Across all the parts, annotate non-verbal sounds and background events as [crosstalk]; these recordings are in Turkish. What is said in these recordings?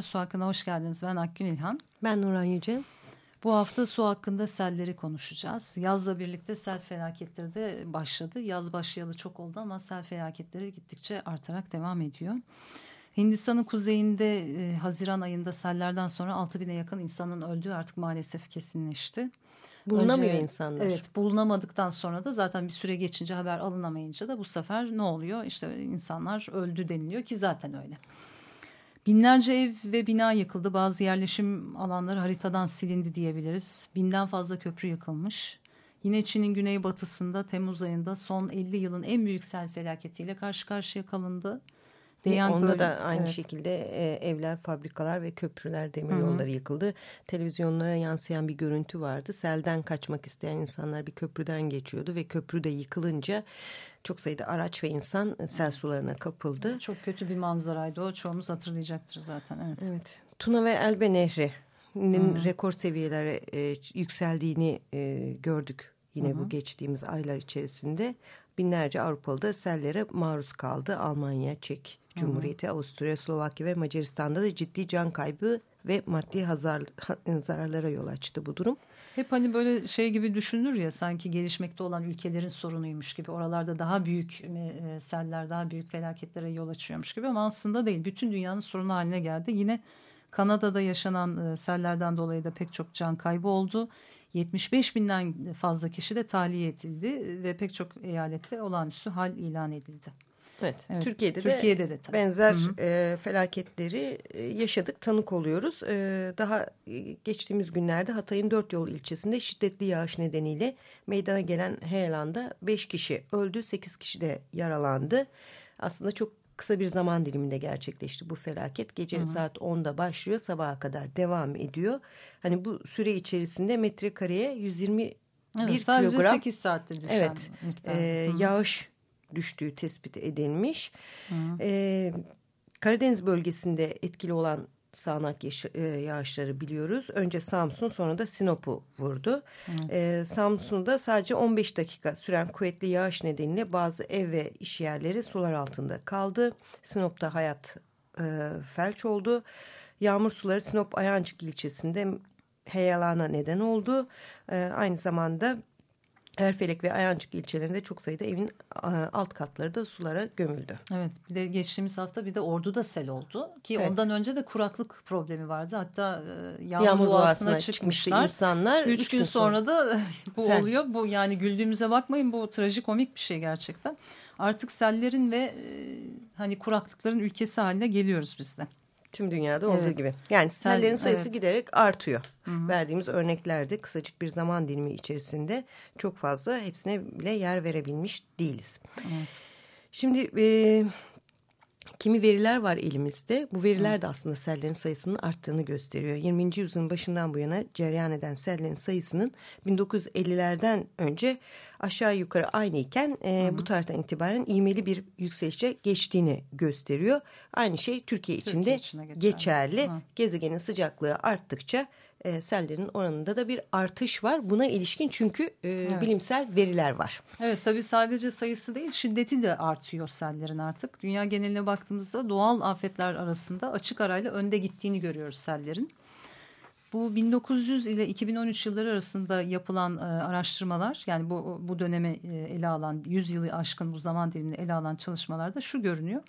Merhabalar, Su Hakkı'na hoş geldiniz. Ben Akgün İlhan. Ben Nuran Yüce. Bu hafta su hakkında selleri konuşacağız. Yazla birlikte sel felaketleri de başladı. Yaz başlayalı çok oldu ama sel felaketleri gittikçe artarak devam ediyor. Hindistan'ın kuzeyinde e, Haziran ayında sellerden sonra 6 bine yakın insanın öldüğü artık maalesef kesinleşti. Bulunamıyor Önce, insanlar. Evet bulunamadıktan sonra da zaten bir süre geçince haber alınamayınca da bu sefer ne oluyor? İşte insanlar öldü deniliyor ki zaten öyle. Binlerce ev ve bina yıkıldı. Bazı yerleşim alanları haritadan silindi diyebiliriz. Binden fazla köprü yıkılmış. Yine Çin'in güneybatısında Temmuz ayında son 50 yılın en büyük sel felaketiyle karşı karşıya kalındı. Deyan Onda böyle, da aynı evet. şekilde e, evler, fabrikalar ve köprüler, demir yolları yıkıldı. Televizyonlara yansıyan bir görüntü vardı. Selden kaçmak isteyen insanlar bir köprüden geçiyordu ve köprü de yıkılınca çok sayıda araç ve insan e, sel sularına kapıldı. Çok kötü bir manzaraydı o. Çoğumuz hatırlayacaktır zaten. Evet. evet. Tuna ve Elbe Nehri'nin rekor seviyelere e, yükseldiğini e, gördük. Yine Hı -hı. bu geçtiğimiz aylar içerisinde binlerce Avrupalı da sellere maruz kaldı. Almanya, Çek Cumhuriyeti, Hı -hı. Avusturya, Slovakya ve Macaristan'da da ciddi can kaybı ve maddi hazar, zararlara yol açtı bu durum. Hep hani böyle şey gibi düşünülür ya sanki gelişmekte olan ülkelerin sorunuymuş gibi oralarda daha büyük e, seller daha büyük felaketlere yol açıyormuş gibi ama aslında değil. Bütün dünyanın sorunu haline geldi. Yine Kanada'da yaşanan e, sellerden dolayı da pek çok can kaybı oldu. 75 binden fazla kişi de tahliye edildi ve pek çok eyalette olağanüstü hal ilan edildi. Evet, evet Türkiye'de, Türkiye'de de, de tabii. benzer Hı -hı. E, felaketleri e, yaşadık, tanık oluyoruz. E, daha e, geçtiğimiz günlerde Hatay'ın dört yol ilçesinde şiddetli yağış nedeniyle meydana gelen heyelanda beş kişi öldü, sekiz kişi de yaralandı. Aslında çok kısa bir zaman diliminde gerçekleşti bu felaket. Gece Hı -hı. saat 10'da başlıyor, sabaha kadar devam ediyor. Hani bu süre içerisinde metrekareye 120 evet, bir sadece kilogram. 8 saatte düşen evet, e, yağış düştüğü tespit edilmiş. Ee, Karadeniz bölgesinde etkili olan sağanak e, yağışları biliyoruz. Önce Samsun sonra da Sinop'u vurdu. Ee, Samsun'da sadece 15 dakika süren kuvvetli yağış nedeniyle bazı ev ve iş yerleri sular altında kaldı. Sinop'ta hayat e, felç oldu. Yağmur suları Sinop Ayancık ilçesinde heyelana neden oldu. Ee, aynı zamanda Erfelek ve Ayancık ilçelerinde çok sayıda evin alt katları da sulara gömüldü. Evet bir de geçtiğimiz hafta bir de Ordu'da sel oldu ki evet. ondan önce de kuraklık problemi vardı. Hatta e, yağmur, yağmur duasına çıkmışlar. insanlar. Üç, üç gün sonra, sonra da [laughs] bu sel. oluyor. Bu yani güldüğümüze bakmayın bu trajikomik bir şey gerçekten. Artık sellerin ve e, hani kuraklıkların ülkesi haline geliyoruz biz de. Tüm dünyada olduğu evet. gibi. Yani sellerin sayısı evet. giderek artıyor. Hı -hı. Verdiğimiz örneklerde kısacık bir zaman dilimi içerisinde çok fazla hepsine bile yer verebilmiş değiliz. Evet. Şimdi e, kimi veriler var elimizde. Bu veriler de aslında sellerin sayısının arttığını gösteriyor. 20. yüzyılın başından bu yana cereyan eden sellerin sayısının 1950'lerden önce aşağı yukarı aynı iken e, bu tarihten itibaren ivmeli bir yükselişe geçtiğini gösteriyor. Aynı şey Türkiye için de geçerli. Hı. Gezegenin sıcaklığı arttıkça e, sellerin oranında da bir artış var. Buna ilişkin çünkü e, evet. bilimsel veriler var. Evet tabii sadece sayısı değil şiddeti de artıyor sellerin artık. Dünya geneline baktığımızda doğal afetler arasında açık arayla önde gittiğini görüyoruz sellerin. Bu 1900 ile 2013 yılları arasında yapılan e, araştırmalar yani bu, bu döneme e, ele alan 100 yılı aşkın bu zaman dilimini ele alan çalışmalarda şu görünüyor.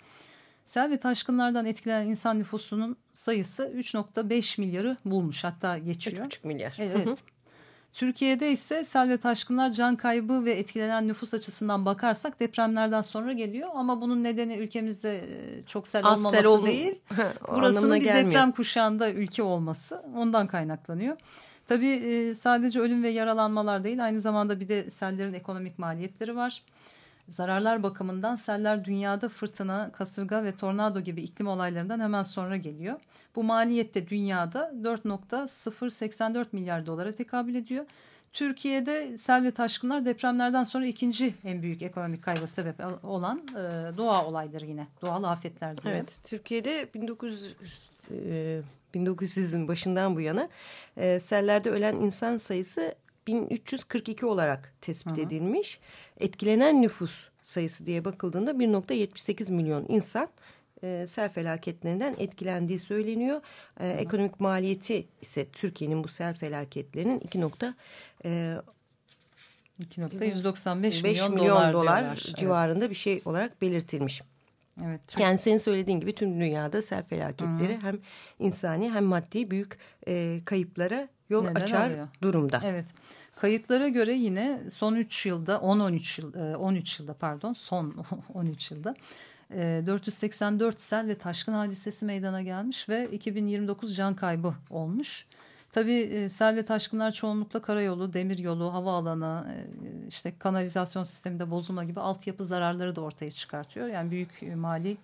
Sel ve taşkınlardan etkilenen insan nüfusunun sayısı 3.5 milyarı bulmuş hatta geçiyor. 3.5 milyar. Evet. Türkiye'de ise sel ve taşkınlar can kaybı ve etkilenen nüfus açısından bakarsak depremlerden sonra geliyor. Ama bunun nedeni ülkemizde e, çok sel Az olmaması sel ol değil. [laughs] Burasının bir gelmiyor. deprem kuşağında ülke olması ondan kaynaklanıyor. Tabii e, sadece ölüm ve yaralanmalar değil aynı zamanda bir de sellerin ekonomik maliyetleri var. Zararlar bakımından seller dünyada fırtına, kasırga ve tornado gibi iklim olaylarından hemen sonra geliyor. Bu maliyette dünyada 4.084 milyar dolara tekabül ediyor. Türkiye'de sel ve taşkınlar depremlerden sonra ikinci en büyük ekonomik kayba sebep olan e, doğa olayları yine. Doğal afetler diye. Evet, Türkiye'de 1900 e, 1900'ün başından bu yana e, sellerde ölen insan sayısı 1342 olarak tespit Hı -hı. edilmiş. Etkilenen nüfus sayısı diye bakıldığında 1.78 milyon insan e, sel felaketlerinden etkilendiği söyleniyor. E, ekonomik maliyeti ise Türkiye'nin bu sel felaketlerinin 2. 2.195 milyon, milyon dolar, dolar civarında evet. bir şey olarak belirtilmiş. Evet. Yani senin söylediğin gibi tüm dünyada sel felaketleri Hı -hı. hem insani hem maddi büyük e, kayıplara yol Neden açar arıyor? durumda. Evet. Kayıtlara göre yine son 3 yılda 10-13 yıl 13 yılda pardon son [laughs] 13 yılda 484 sel ve taşkın hadisesi meydana gelmiş ve 2029 can kaybı olmuş. Tabii sel ve taşkınlar çoğunlukla karayolu, demiryolu, havaalanı, işte kanalizasyon sisteminde bozulma gibi altyapı zararları da ortaya çıkartıyor. Yani büyük mali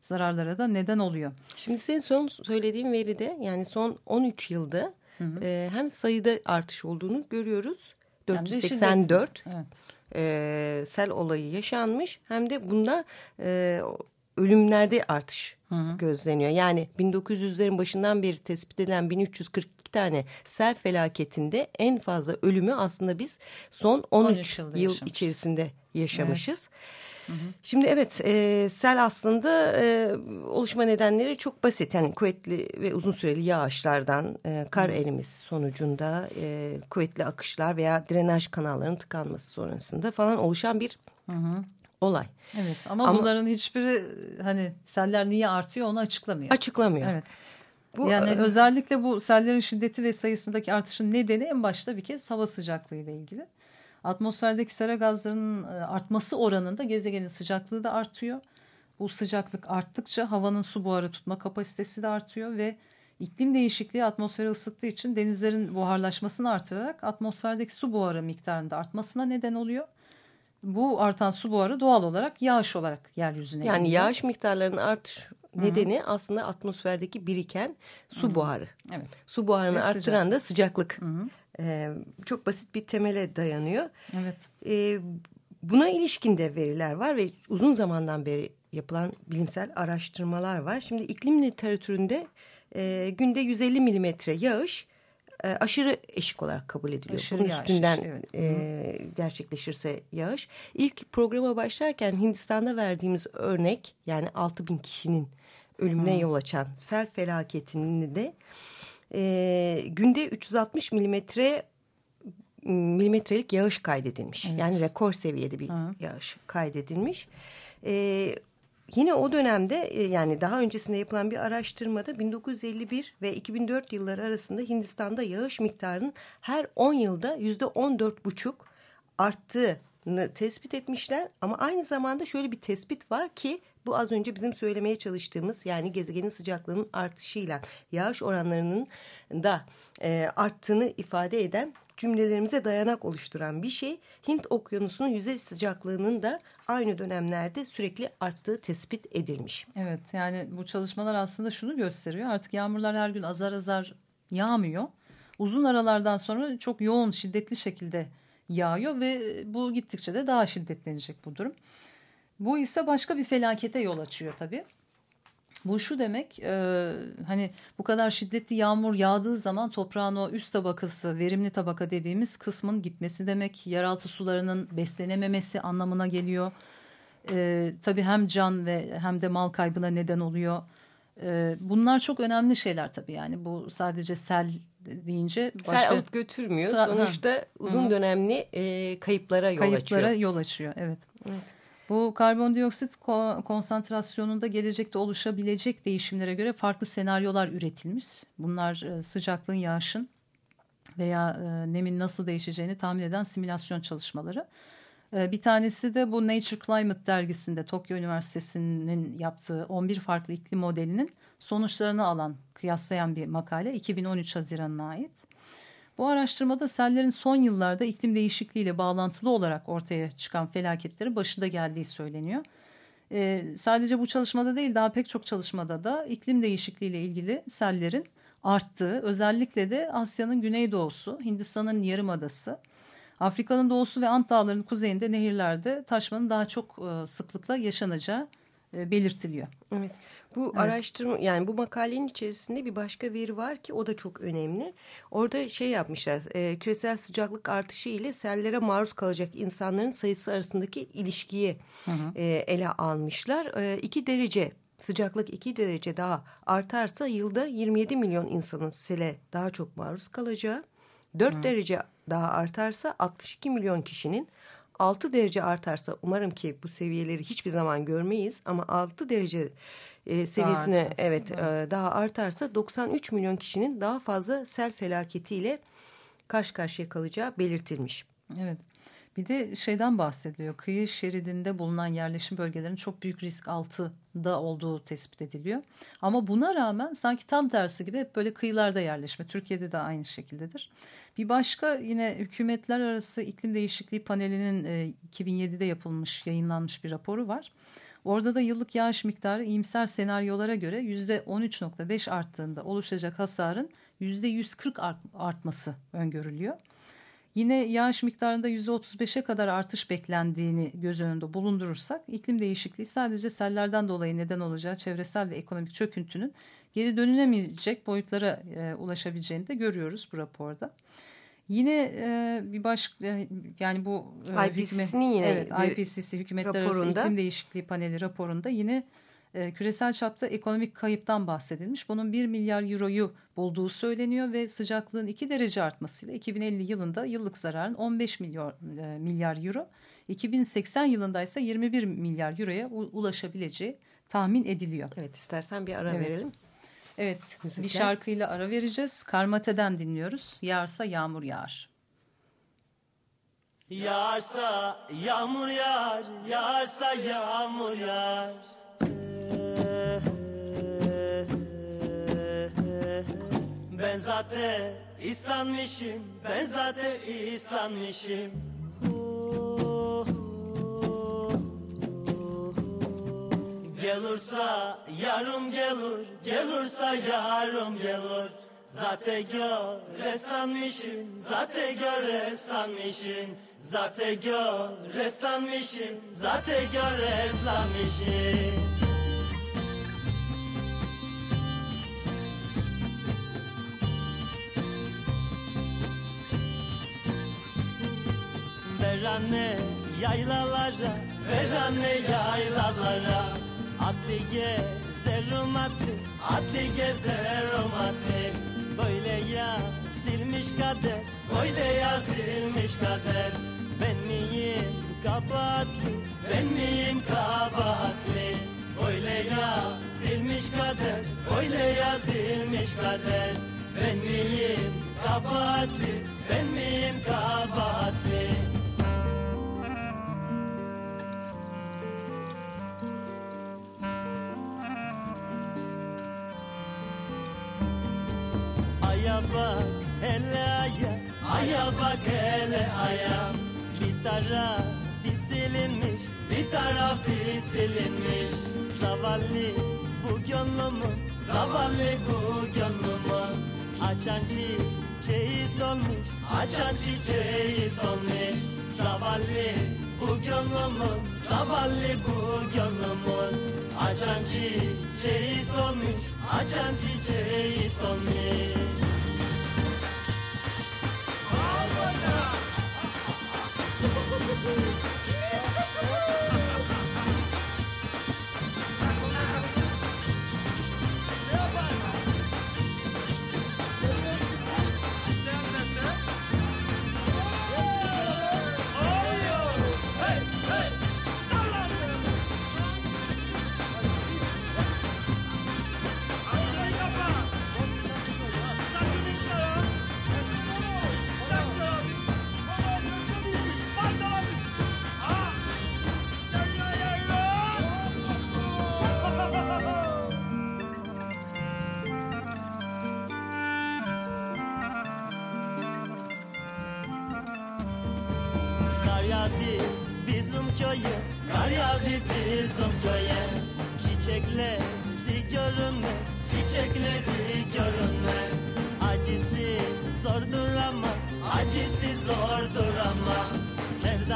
zararlara da neden oluyor. Şimdi senin son söylediğin veride yani son 13 yılda hı hı. E, hem sayıda artış olduğunu görüyoruz. 484 evet. e, sel olayı yaşanmış hem de bunda e, ölümlerde artış hı hı. gözleniyor. Yani 1900'lerin başından beri tespit edilen 1342 tane sel felaketinde en fazla ölümü aslında biz son 13, 13 yıl yaşamış. içerisinde yaşamışız. Evet. Şimdi evet e, sel aslında e, oluşma nedenleri çok basit. Yani kuvvetli ve uzun süreli yağışlardan e, kar hı. erimesi sonucunda e, kuvvetli akışlar veya drenaj kanallarının tıkanması sonrasında falan oluşan bir hı hı. olay. Evet ama, ama bunların hiçbiri hani seller niye artıyor onu açıklamıyor. Açıklamıyor. Evet. Bu, yani e, özellikle bu sellerin şiddeti ve sayısındaki artışın nedeni en başta bir kez hava sıcaklığı ile ilgili. Atmosferdeki sera gazlarının e, artması oranında gezegenin sıcaklığı da artıyor. Bu sıcaklık arttıkça havanın su buharı tutma kapasitesi de artıyor ve iklim değişikliği atmosferi ısıttığı için denizlerin buharlaşmasını artırarak atmosferdeki su buharı miktarında artmasına neden oluyor. Bu artan su buharı doğal olarak yağış olarak yeryüzüne Yani geliyor. yağış miktarlarının artış nedeni Hı -hı. aslında atmosferdeki biriken su Hı -hı. buharı. Evet. Su buharını Ve arttıran sıcak. da sıcaklık. Hı -hı. Ee, çok basit bir temele dayanıyor. Evet. Ee, buna ilişkin de veriler var ve uzun zamandan beri yapılan bilimsel araştırmalar var. Şimdi iklim literatüründe e, günde 150 milimetre yağış e, aşırı eşik olarak kabul ediliyor. Aşırı Bunun yağış, üstünden evet. e, gerçekleşirse yağış. İlk programa başlarken Hindistan'da verdiğimiz örnek yani 6 bin kişinin ölümüne Hı. yol açan sel felaketini de e, günde 360 milimetre milimetrelik yağış kaydedilmiş. Evet. Yani rekor seviyede bir Hı. yağış kaydedilmiş. E, yine o dönemde e, yani daha öncesinde yapılan bir araştırmada 1951 ve 2004 yılları arasında Hindistan'da yağış miktarının her 10 yılda yüzde 14 buçuk arttığını tespit etmişler. Ama aynı zamanda şöyle bir tespit var ki bu az önce bizim söylemeye çalıştığımız yani gezegenin sıcaklığının artışıyla yağış oranlarının da e, arttığını ifade eden cümlelerimize dayanak oluşturan bir şey. Hint okyanusunun yüzey sıcaklığının da aynı dönemlerde sürekli arttığı tespit edilmiş. Evet yani bu çalışmalar aslında şunu gösteriyor. Artık yağmurlar her gün azar azar yağmıyor. Uzun aralardan sonra çok yoğun şiddetli şekilde yağıyor ve bu gittikçe de daha şiddetlenecek bu durum. Bu ise başka bir felakete yol açıyor tabii. Bu şu demek e, hani bu kadar şiddetli yağmur yağdığı zaman toprağın o üst tabakası verimli tabaka dediğimiz kısmın gitmesi demek yeraltı sularının beslenememesi anlamına geliyor. E, tabii hem can ve hem de mal kaybına neden oluyor. E, bunlar çok önemli şeyler tabii yani bu sadece sel deyince başka... Sel alıp götürmüyor Sa sonuçta ha. uzun Hı. dönemli e, kayıplara yol kayıplara açıyor. Kayıplara yol açıyor evet. evet. Bu karbondioksit konsantrasyonunda gelecekte oluşabilecek değişimlere göre farklı senaryolar üretilmiş. Bunlar e, sıcaklığın, yağışın veya e, nemin nasıl değişeceğini tahmin eden simülasyon çalışmaları. E, bir tanesi de bu Nature Climate dergisinde Tokyo Üniversitesi'nin yaptığı 11 farklı iklim modelinin sonuçlarını alan, kıyaslayan bir makale 2013 Haziran'ına ait. Bu araştırmada sellerin son yıllarda iklim değişikliğiyle bağlantılı olarak ortaya çıkan felaketleri başında geldiği söyleniyor. Ee, sadece bu çalışmada değil daha pek çok çalışmada da iklim değişikliğiyle ilgili sellerin arttığı özellikle de Asya'nın güneydoğusu, Hindistan'ın yarımadası, Afrika'nın doğusu ve Ant Dağları'nın kuzeyinde nehirlerde taşmanın daha çok e, sıklıkla yaşanacağı e, belirtiliyor. Evet. Bu evet. araştırma yani bu makalenin içerisinde bir başka veri var ki o da çok önemli. Orada şey yapmışlar e, küresel sıcaklık artışı ile sellere maruz kalacak insanların sayısı arasındaki ilişkiyi hı hı. E, ele almışlar. E, iki derece sıcaklık iki derece daha artarsa yılda 27 milyon insanın sele daha çok maruz kalacağı. 4 hı. derece daha artarsa 62 milyon kişinin 6 derece artarsa umarım ki bu seviyeleri hiçbir zaman görmeyiz ama 6 derece e, seviyesine daha evet e, daha artarsa 93 milyon kişinin daha fazla sel felaketiyle karşı karşıya kalacağı belirtilmiş. Evet. Bir de şeyden bahsediliyor. Kıyı şeridinde bulunan yerleşim bölgelerinin çok büyük risk altında olduğu tespit ediliyor. Ama buna rağmen sanki tam tersi gibi hep böyle kıyılarda yerleşme. Türkiye'de de aynı şekildedir. Bir başka yine hükümetler arası iklim değişikliği panelinin e, 2007'de yapılmış, yayınlanmış bir raporu var. Orada da yıllık yağış miktarı iyimser senaryolara göre %13.5 arttığında oluşacak hasarın %140 artması öngörülüyor. Yine yağış miktarında %35'e kadar artış beklendiğini göz önünde bulundurursak iklim değişikliği sadece sellerden dolayı neden olacağı çevresel ve ekonomik çöküntünün geri dönülemeyecek boyutlara e, ulaşabileceğini de görüyoruz bu raporda. Yine e, bir başka e, yani bu e, IPCC'nin yine evet, IPCC Hükümetler Arası İklim Değişikliği Paneli raporunda yine e, küresel çapta ekonomik kayıptan bahsedilmiş. Bunun 1 milyar euroyu bulduğu söyleniyor ve sıcaklığın 2 derece artmasıyla 2050 yılında yıllık zararın 15 milyar, e, milyar euro, 2080 yılında ise 21 milyar euroya ulaşabileceği tahmin ediliyor. Evet istersen bir ara evet. verelim. Evet Müzikler. bir şarkıyla ara vereceğiz. Karmate'den dinliyoruz. Yağarsa yağmur yağar. Yağarsa yağmur yağar, yağarsa yağmur yağar. Ben zaten islanmışım, ben zaten islanmışım. Gelursa yarım gelir, gelursa yarım gelir. Zaten gör eslanmışım, zaten gör eslanmışım. Zaten gör eslanmışım, zaten gör eslanmışım. Anne yaylalara Ver anne yaylalara. Atlı gezerim atlı Atlı gezerim atlı Böyle ya silmiş kader Böyle ya silmiş kader. Ben miyim kabahatli Ben miyim kabahatli? Böyle ya silmiş kader Böyle ya silmiş kader. Ben miyim kabahatli Ben miyim kabahatli bak hele aya. Aya bak hele aya. Bir tarafı silinmiş Bir tarafı silinmiş Zavallı bu gönlümü Zavallı bu gönlümü. Açan çiçeği solmuş Açan çiçeği solmuş. Zavallı bu gönlümün Zavallı bu gönlümün Açan çiçeği solmuş Açan çiçeği solmuş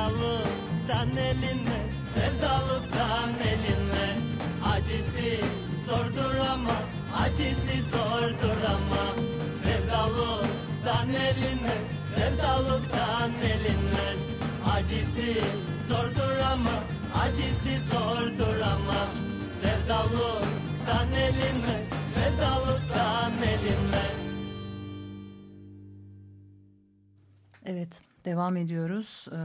Sevdalıktan elinmez Sevdalıktan elinmez. Acısı zordur ama Acısı zordur ama. Sevdalıktan elinmez Sevdalıktan elinmez. Acısı zordur ama Acısı zordur ama. Sevdalıktan elinmez Sevdalıktan elinmez. Evet, devam ediyoruz. Ee,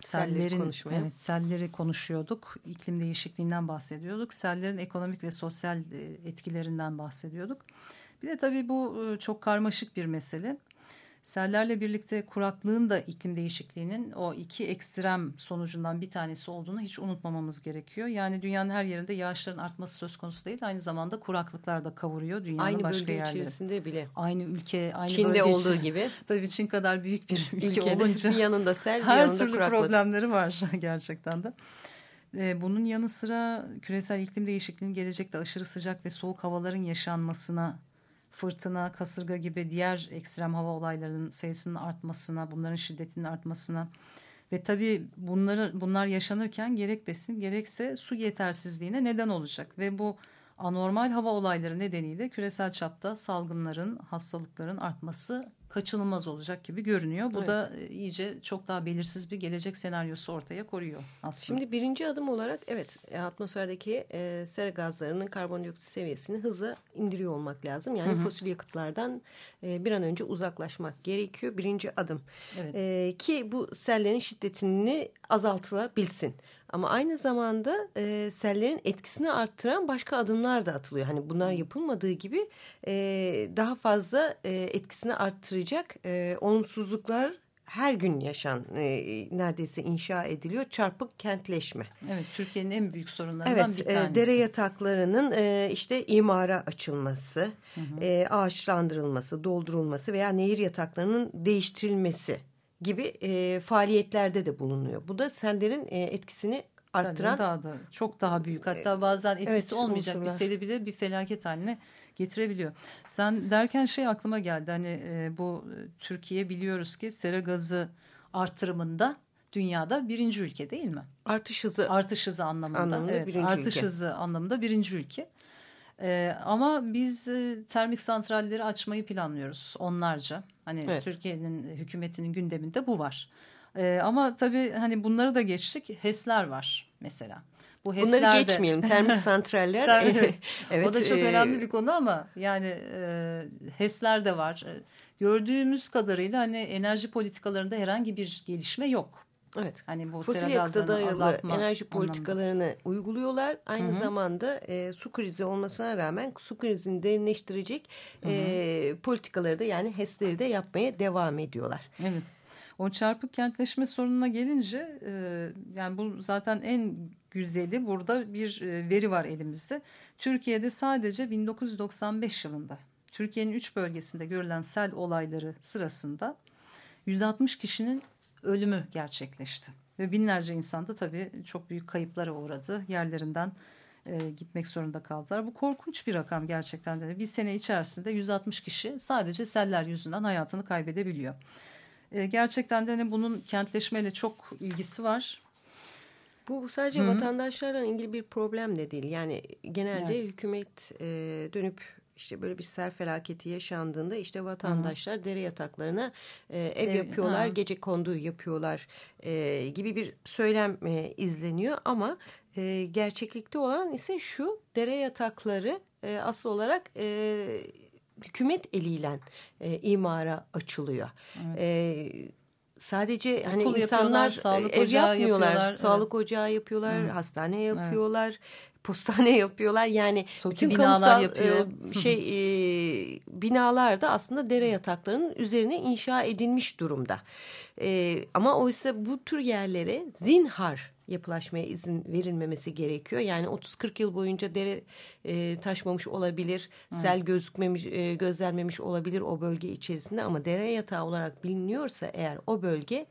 sellerin konuşmaya. evet, selleri konuşuyorduk. İklim değişikliğinden bahsediyorduk. Sellerin ekonomik ve sosyal e, etkilerinden bahsediyorduk. Bir de tabii bu e, çok karmaşık bir mesele. Sellerle birlikte kuraklığın da iklim değişikliğinin o iki ekstrem sonucundan bir tanesi olduğunu hiç unutmamamız gerekiyor. Yani dünyanın her yerinde yağışların artması söz konusu değil. Aynı zamanda kuraklıklar da kavuruyor dünyanın Aynı başka bölge yerleri. içerisinde bile. Aynı ülke, aynı Çin'de bölge olduğu gibi. [laughs] Tabii Çin kadar büyük bir [laughs] ülke Ülkede olunca [laughs] bir yanında sel bir her yanında türlü kuraklık. problemleri var gerçekten de. Ee, Bunun yanı sıra küresel iklim değişikliğinin gelecekte aşırı sıcak ve soğuk havaların yaşanmasına, fırtına, kasırga gibi diğer ekstrem hava olaylarının sayısının artmasına, bunların şiddetinin artmasına ve tabii bunları bunlar yaşanırken gerek besin gerekse su yetersizliğine neden olacak ve bu anormal hava olayları nedeniyle küresel çapta salgınların, hastalıkların artması kaçınılmaz olacak gibi görünüyor. Bu Evet. da e, iyice çok daha belirsiz bir gelecek senaryosu ortaya koyuyor aslında. Şimdi birinci adım olarak evet e, atmosferdeki e, sera gazlarının karbondioksit seviyesini hızla indiriyor olmak lazım. Yani fosil yakıtlardan e, bir an önce uzaklaşmak gerekiyor. Birinci adım. Evet. E, ki bu sellerin şiddetini azaltılabilsin. Ama aynı zamanda e, sellerin etkisini arttıran başka adımlar da atılıyor. Hani bunlar yapılmadığı gibi e, daha fazla e, etkisini arttıracak e, olumsuzluklar her gün yaşan e, neredeyse inşa ediliyor çarpık kentleşme. Evet, Türkiye'nin en büyük sorunlarından Evet bir tanesi. e, dere yataklarının e, işte imara açılması, e, ağaçlandırılması, doldurulması veya nehir yataklarının değiştirilmesi gibi e, faaliyetlerde de bulunuyor. Bu da sellerin e, etkisini arttıran daha da çok daha büyük. Hatta bazen etkisi evet, olmayacak bir unsurlar. seli bile bir felaket haline getirebiliyor. Sen derken şey aklıma geldi. Hani e, bu Türkiye biliyoruz ki sera gazı artırımında dünyada birinci ülke değil mi? artış hızı Artış hızı anlamında. Anlamında evet, birinci artış ülke. hızı anlamında birinci ülke. Ee, ama biz e, termik santralleri açmayı planlıyoruz onlarca. Hani Evet. Türkiye'nin hükümetinin gündeminde bu var. Ee, ama tabii hani bunları da geçtik. HES'ler var mesela. Bu HES'ler Bunları geçmeyelim. Termik santraller. [laughs] Evet, [laughs] o da çok e, önemli bir konu ama yani e, HES'ler de var. E, Gördüğümüz kadarıyla hani enerji politikalarında herhangi bir gelişme yok. Evet. Hani bu Fosil yakıta dayalı enerji politikalarını uyguluyorlar. Aynı zamanda e, su krizi olmasına rağmen su krizini derinleştirecek e, politikaları da yani HES'leri de yapmaya devam ediyorlar. Evet. O çarpık kentleşme sorununa gelince e, yani bu zaten en güzeli burada bir e, veri var elimizde. Türkiye'de sadece 1995 yılında Türkiye'nin üç bölgesinde görülen sel olayları sırasında 160 kişinin ölümü gerçekleşti. Ve binlerce insan da tabii çok büyük kayıplara uğradı. Yerlerinden e, gitmek zorunda kaldılar. Bu korkunç bir rakam gerçekten de. Bir sene içerisinde 160 kişi sadece seller yüzünden hayatını kaybedebiliyor. E, gerçekten de hani bunun kentleşmeyle çok ilgisi var. Bu sadece vatandaşlarla ilgili bir problem de değil. Yani genelde hükümet e, dönüp işte böyle bir sel felaketi yaşandığında işte vatandaşlar dere yataklarına e, ev Ev- yapıyorlar, ha. gece kondu yapıyorlar e, gibi bir söylem e, izleniyor. Ama e, gerçeklikte olan ise şu dere yatakları e, asıl olarak e, hükümet eliyle e, imara açılıyor. E, sadece hani Okul insanlar yapıyorlar, sağlık ev yapmıyorlar, yapıyorlar, sağlık ocağı yapıyorlar, hastane yapıyorlar, postane [laughs] yapıyorlar. Yani TOKİ bütün binalar kamusal yapıyor. e, şey e, binalar da aslında dere yataklarının üzerine inşa edilmiş durumda. E, ama oysa bu tür yerlere zinhar yapılaşmaya izin verilmemesi gerekiyor. Yani 30-40 yıl boyunca dere e, taşmamış olabilir, evet. sel gözükmemiş, e, gözlenmemiş olabilir o bölge içerisinde ama dere yatağı olarak biliniyorsa eğer o bölge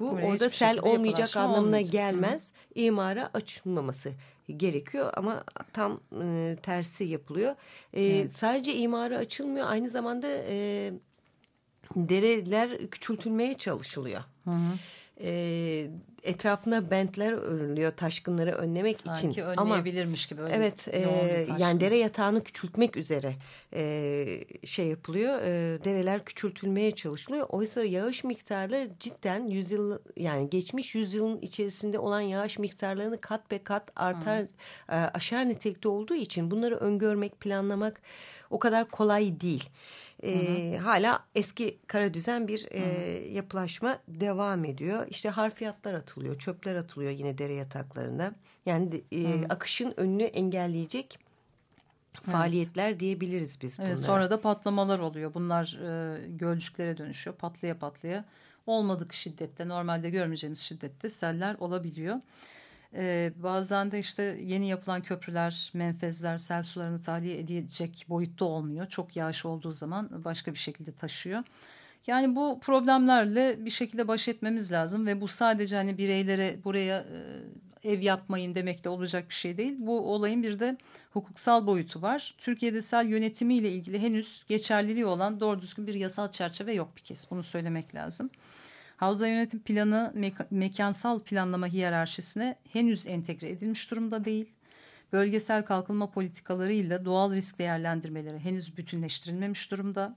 bu Buraya orada sel olmayacak anlamına olmayacak. gelmez. Hı. İmara açılmaması gerekiyor ama tam e, tersi yapılıyor. E, evet. Sadece imara açılmıyor aynı zamanda e, dereler küçültülmeye çalışılıyor. Hı hı e, etrafına bentler örülüyor taşkınları önlemek Sanki için. Sanki önleyebilirmiş gibi. Öyle evet e, yani dere yatağını küçültmek üzere e, şey yapılıyor. E, dereler küçültülmeye çalışılıyor. Oysa yağış miktarları cidden yüzyıl yani geçmiş yüzyılın içerisinde olan yağış miktarlarını kat be kat artar e, aşağı nitelikte olduğu için bunları öngörmek planlamak o kadar kolay değil e, hala eski kara düzen bir e, yapılaşma devam ediyor. İşte harfiyatlar atılıyor, çöpler atılıyor yine dere yataklarında. Yani e, akışın önünü engelleyecek faaliyetler evet. diyebiliriz biz bunlara. Evet, sonra da patlamalar oluyor. Bunlar e, gölcüklere dönüşüyor. Patlaya patlaya olmadık şiddette, normalde görmeyeceğimiz şiddette seller olabiliyor. Ee, bazen de işte yeni yapılan köprüler, menfezler sel sularını tahliye edecek boyutta olmuyor. Çok yağış olduğu zaman başka bir şekilde taşıyor. Yani bu problemlerle bir şekilde baş etmemiz lazım ve bu sadece hani bireylere buraya e, ev yapmayın demek de olacak bir şey değil. Bu olayın bir de hukuksal boyutu var. Türkiye'de sel yönetimiyle ilgili henüz geçerliliği olan doğru düzgün bir yasal çerçeve yok bir kez. Bunu söylemek lazım. Havza yönetim planı mek mekansal planlama hiyerarşisine henüz entegre edilmiş durumda değil. Bölgesel kalkınma politikalarıyla doğal risk değerlendirmeleri henüz bütünleştirilmemiş durumda.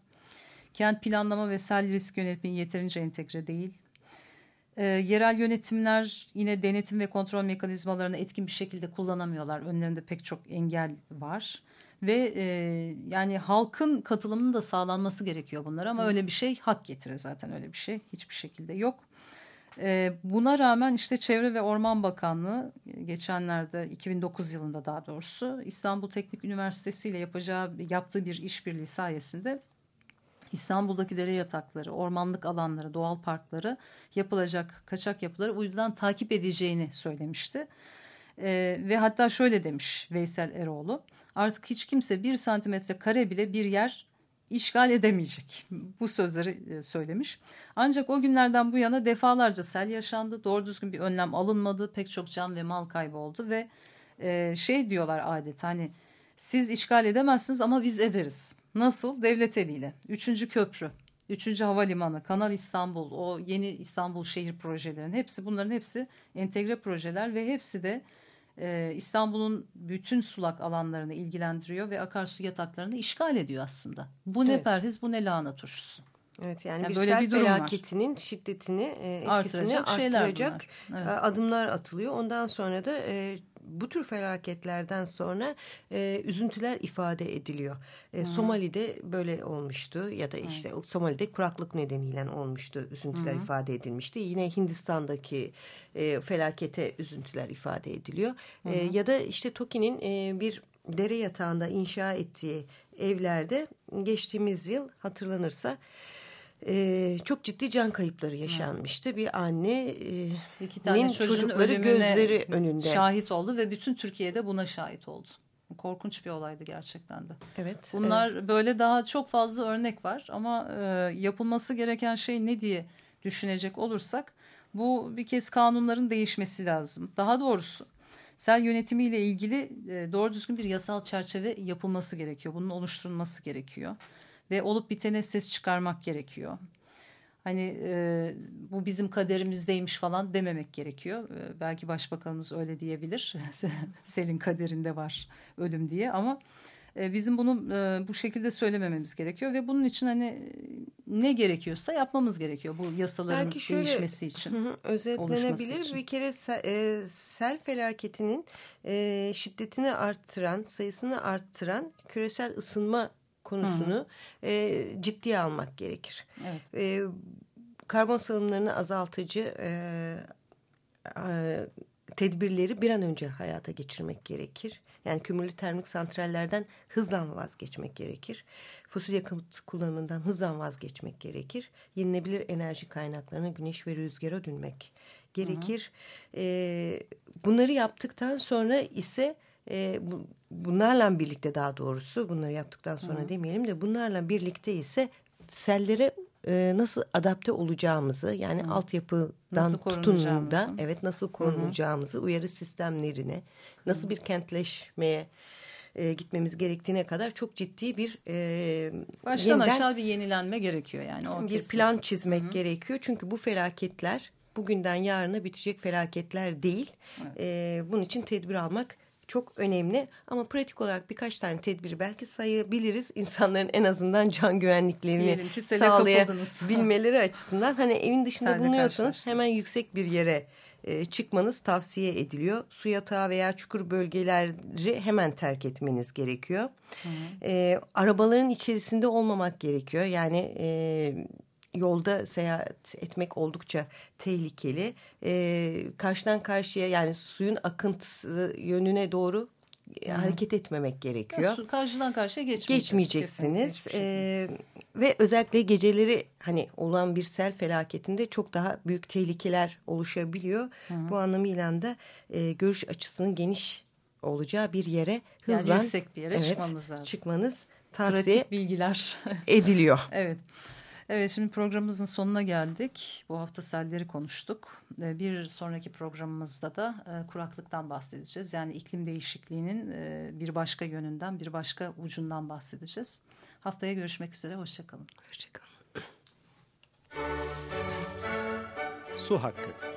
Kent planlama ve sel risk yönetimi yeterince entegre değil. E, yerel yönetimler yine denetim ve kontrol mekanizmalarını etkin bir şekilde kullanamıyorlar. Önlerinde pek çok engel var ve e, yani halkın katılımının da sağlanması gerekiyor bunlara ama Hı. öyle bir şey hak getirir zaten öyle bir şey hiçbir şekilde yok. E, buna rağmen işte Çevre ve Orman Bakanlığı geçenlerde 2009 yılında daha doğrusu İstanbul Teknik Üniversitesi ile yapacağı yaptığı bir işbirliği sayesinde İstanbul'daki dere yatakları, ormanlık alanları, doğal parkları yapılacak kaçak yapıları uydudan takip edeceğini söylemişti. Ee, ve hatta şöyle demiş Veysel Eroğlu artık hiç kimse bir santimetre kare bile bir yer işgal edemeyecek. Bu sözleri e, söylemiş. Ancak o günlerden bu yana defalarca sel yaşandı. Doğru düzgün bir önlem alınmadı. Pek çok can ve mal kaybı oldu ve e, şey diyorlar adet hani siz işgal edemezsiniz ama biz ederiz. Nasıl? Devlet eliyle. Üçüncü köprü, üçüncü havalimanı, Kanal İstanbul, o yeni İstanbul şehir projelerinin hepsi bunların hepsi entegre projeler ve hepsi de e, İstanbul'un bütün sulak alanlarını ilgilendiriyor ve akarsu yataklarını işgal ediyor aslında. Bu evet. ne perhiz bu ne lahana turşusu. Evet yani, yani bir böyle bir felaketinin var. şiddetini, e, etkisini artıracak, artıracak evet. adımlar atılıyor. Ondan sonra da e, bu tür felaketlerden sonra e, üzüntüler ifade ediliyor. E, Somali'de böyle olmuştu ya da işte hmm. Somali'de kuraklık nedeniyle olmuştu. Üzüntüler hmm. ifade edilmişti. Yine Hindistan'daki e, felakete üzüntüler ifade ediliyor. Hmm. E, ya da işte Toki'nin e, bir dere yatağında inşa ettiği evlerde geçtiğimiz yıl hatırlanırsa e, çok ciddi can kayıpları yaşanmıştı. Bir anne e, İki tane çocukları gözleri önünde şahit oldu ve bütün Türkiye'de buna şahit oldu. Korkunç bir olaydı gerçekten de. Evet. Bunlar evet. böyle daha çok fazla örnek var ama e, yapılması gereken şey ne diye düşünecek olursak bu bir kez kanunların değişmesi lazım. Daha doğrusu sel yönetimiyle ilgili e, doğru düzgün bir yasal çerçeve yapılması gerekiyor. Bunun oluşturulması gerekiyor ve olup bitene ses çıkarmak gerekiyor. Hani e, bu bizim kaderimizdeymiş falan dememek gerekiyor. E, belki başbakanımız öyle diyebilir. [laughs] Selin kaderinde var ölüm diye ama e, bizim bunu e, bu şekilde söylemememiz gerekiyor ve bunun için hani ne gerekiyorsa yapmamız gerekiyor bu yasaların belki şöyle, değişmesi için. Hı, özetlenebilir için. bir kere sel, e, sel felaketinin e, şiddetini arttıran, sayısını arttıran küresel ısınma konusunu e, ciddiye almak gerekir. Evet. E, karbon salımlarını azaltıcı e, e, tedbirleri bir an önce hayata geçirmek gerekir. Yani kömürlü termik santrallerden hızla vazgeçmek gerekir. Fosil yakıt kullanımından hızla vazgeçmek gerekir. Yenilebilir enerji kaynaklarına güneş ve rüzgara dönmek gerekir. E, bunları yaptıktan sonra ise e, bu, bunlarla birlikte daha doğrusu bunları yaptıktan sonra Hı. demeyelim de bunlarla birlikte ise sellere e, nasıl adapte olacağımızı yani Hı. altyapıdan tutun da evet nasıl korunacağımızı Hı. uyarı sistemlerine nasıl Hı. bir kentleşmeye e, gitmemiz gerektiğine kadar çok ciddi bir e, baştan yeniden, aşağı bir yenilenme gerekiyor yani o bir kesin. plan çizmek Hı. gerekiyor çünkü bu felaketler bugünden yarına bitecek felaketler değil. Evet. E, bunun için tedbir almak çok önemli ama pratik olarak birkaç tane tedbiri belki sayabiliriz. insanların en azından can güvenliklerini sağlayabilmeleri açısından. Hani evin dışında bulunuyorsanız hemen yüksek bir yere e, çıkmanız tavsiye ediliyor. Su yatağı veya çukur bölgeleri hemen terk etmeniz gerekiyor. Hı. E, arabaların içerisinde olmamak gerekiyor. Yani e, yolda seyahat etmek oldukça tehlikeli. E, karşıdan karşıya yani suyun akıntısı yönüne doğru Hı. hareket etmemek gerekiyor. Ya, su, karşıdan karşıya geçmeyeceksiniz. Ee, ve özellikle geceleri hani olan bir sel felaketinde çok daha büyük tehlikeler oluşabiliyor. Hı. Bu anlamıyla da e, görüş açısının geniş olacağı bir yere hızla yani yüksek bir yere evet, çıkmamız lazım. Çıkmanız tavsiye Pratik bilgiler [laughs] ediliyor. evet. Evet şimdi programımızın sonuna geldik. Bu hafta selleri konuştuk. Ee, bir sonraki programımızda da e, kuraklıktan bahsedeceğiz. Yani iklim değişikliğinin e, bir başka yönünden, bir başka ucundan bahsedeceğiz. Haftaya görüşmek üzere, hoşçakalın. Hoşçakalın. Su Hakkı